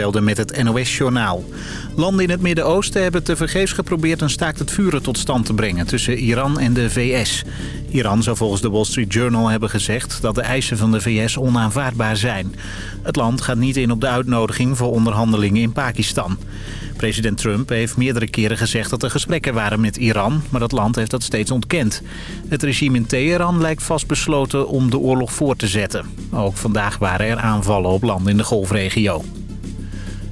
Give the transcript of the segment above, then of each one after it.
Velden met het NOS-journaal. Landen in het Midden-Oosten hebben tevergeefs geprobeerd een staakt het vuren tot stand te brengen tussen Iran en de VS. Iran zou volgens de Wall Street Journal hebben gezegd dat de eisen van de VS onaanvaardbaar zijn. Het land gaat niet in op de uitnodiging voor onderhandelingen in Pakistan. President Trump heeft meerdere keren gezegd dat er gesprekken waren met Iran, maar dat land heeft dat steeds ontkend. Het regime in Teheran lijkt vastbesloten om de oorlog voor te zetten. Ook vandaag waren er aanvallen op landen in de golfregio.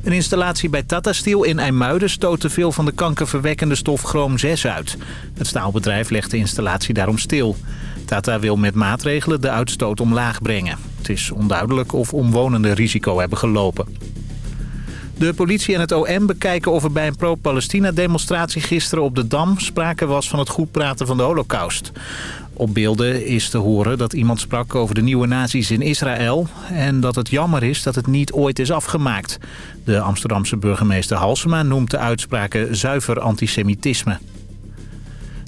Een installatie bij Tata Steel in IJmuiden stoot te veel van de kankerverwekkende stof chroom 6 uit. Het staalbedrijf legt de installatie daarom stil. Tata wil met maatregelen de uitstoot omlaag brengen. Het is onduidelijk of omwonenden risico hebben gelopen. De politie en het OM bekijken of er bij een pro-Palestina-demonstratie gisteren op de Dam... sprake was van het goed praten van de holocaust. Op beelden is te horen dat iemand sprak over de nieuwe nazi's in Israël... en dat het jammer is dat het niet ooit is afgemaakt. De Amsterdamse burgemeester Halsema noemt de uitspraken zuiver antisemitisme.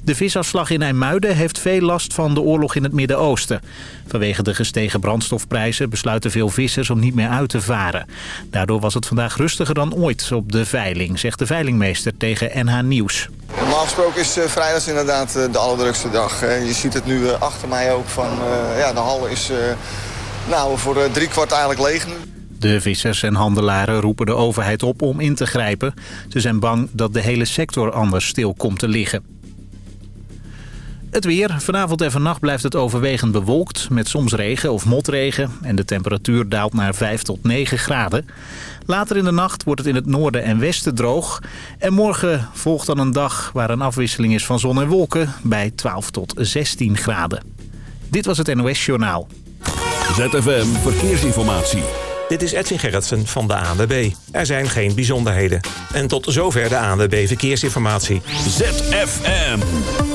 De visafslag in IJmuiden heeft veel last van de oorlog in het Midden-Oosten. Vanwege de gestegen brandstofprijzen besluiten veel vissers om niet meer uit te varen. Daardoor was het vandaag rustiger dan ooit op de veiling, zegt de veilingmeester tegen NH Nieuws. Normaal gesproken is uh, vrijdag inderdaad uh, de allerdrukste dag. je ziet het nu uh, achter mij ook van, ja, de hal is nou, voor drie kwart eigenlijk leeg nu. De vissers en handelaren roepen de overheid op om in te grijpen. Ze zijn bang dat de hele sector anders stil komt te liggen. Het weer. Vanavond en vannacht blijft het overwegend bewolkt... met soms regen of motregen. En de temperatuur daalt naar 5 tot 9 graden. Later in de nacht wordt het in het noorden en westen droog. En morgen volgt dan een dag waar een afwisseling is van zon en wolken... bij 12 tot 16 graden. Dit was het NOS Journaal. ZFM Verkeersinformatie. Dit is Edwin Gerritsen van de ANWB. Er zijn geen bijzonderheden. En tot zover de ANWB Verkeersinformatie. ZFM.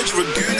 judge, reputed.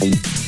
Thank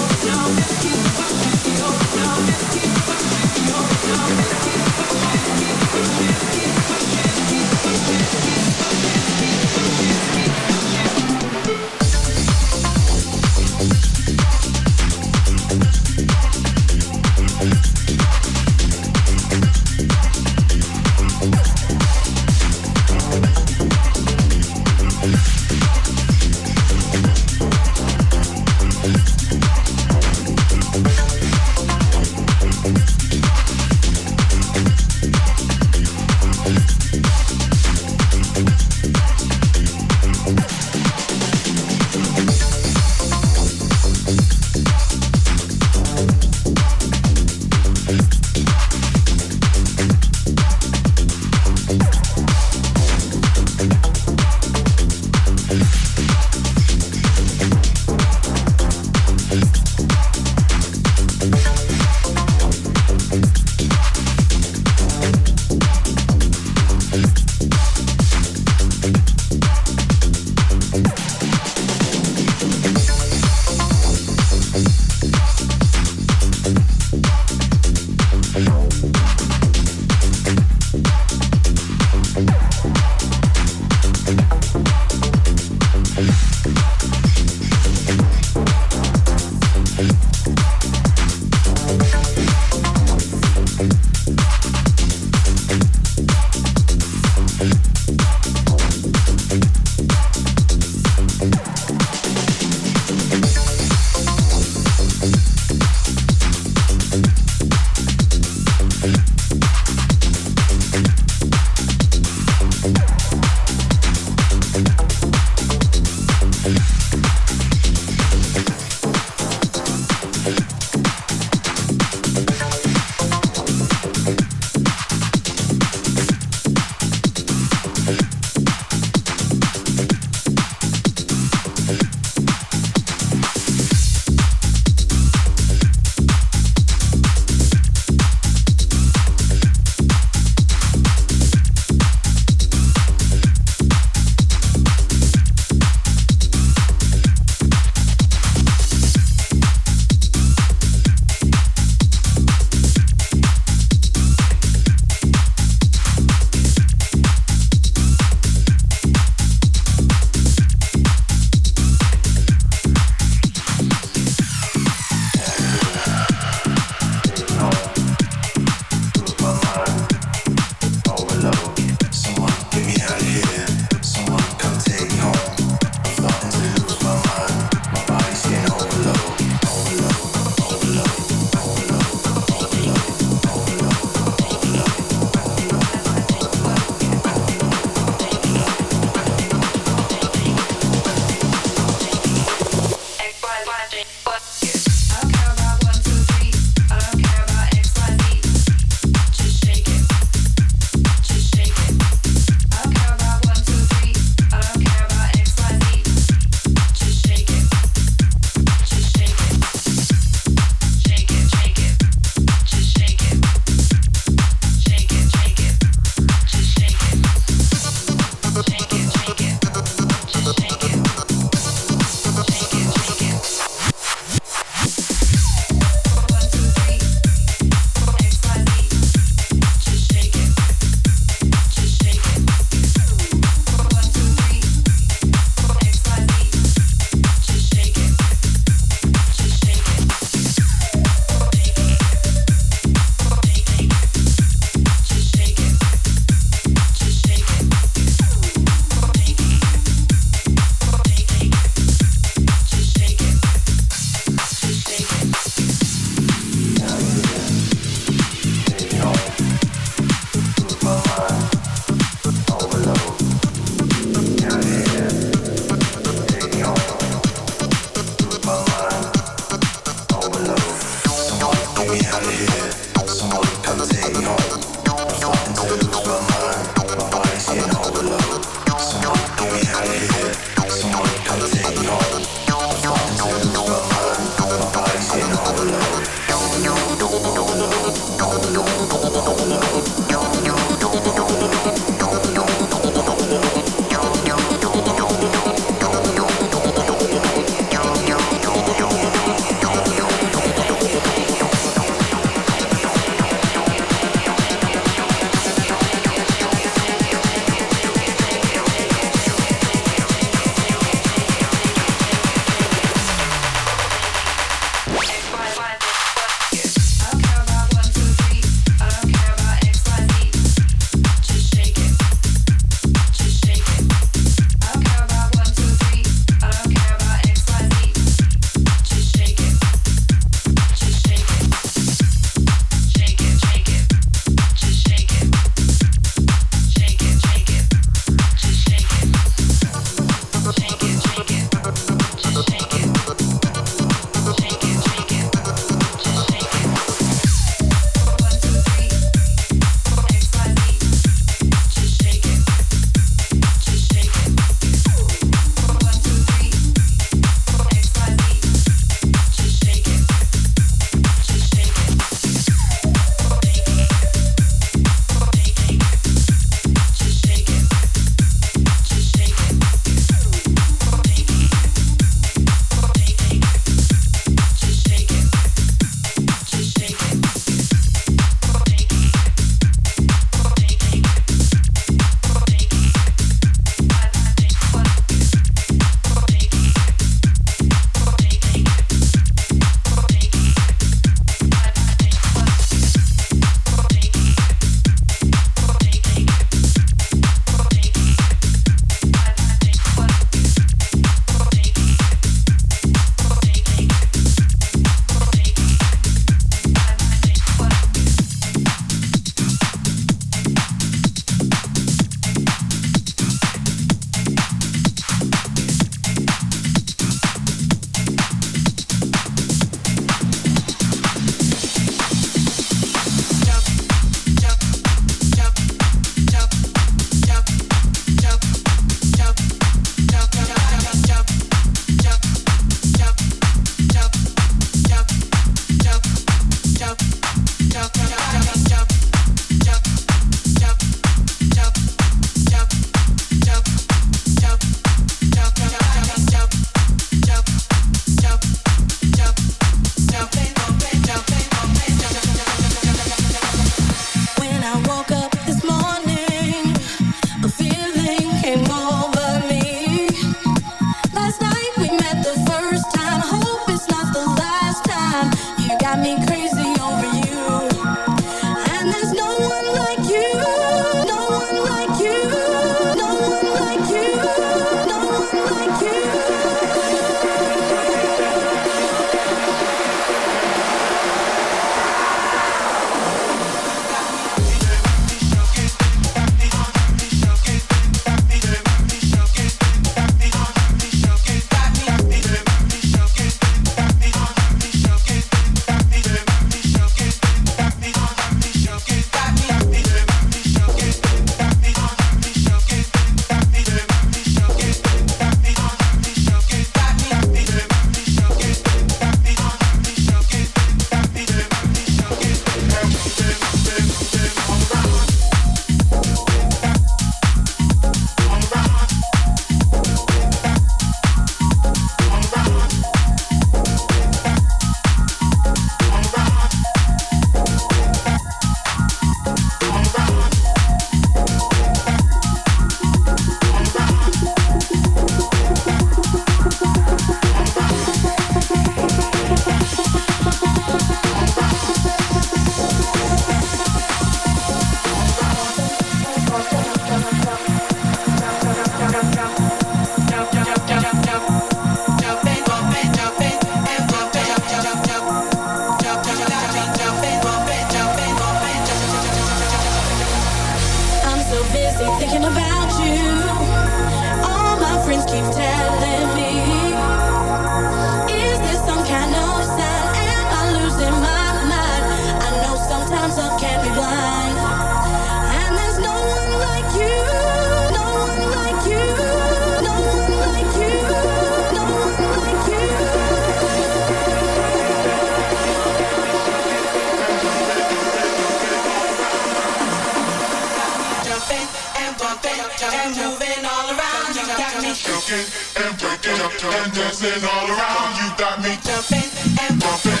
and moving all around. You got me shaking and breaking and dancing all around. You got me jumping and bumping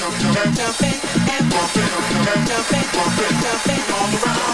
jumping and bumping and jumping, jumping all around.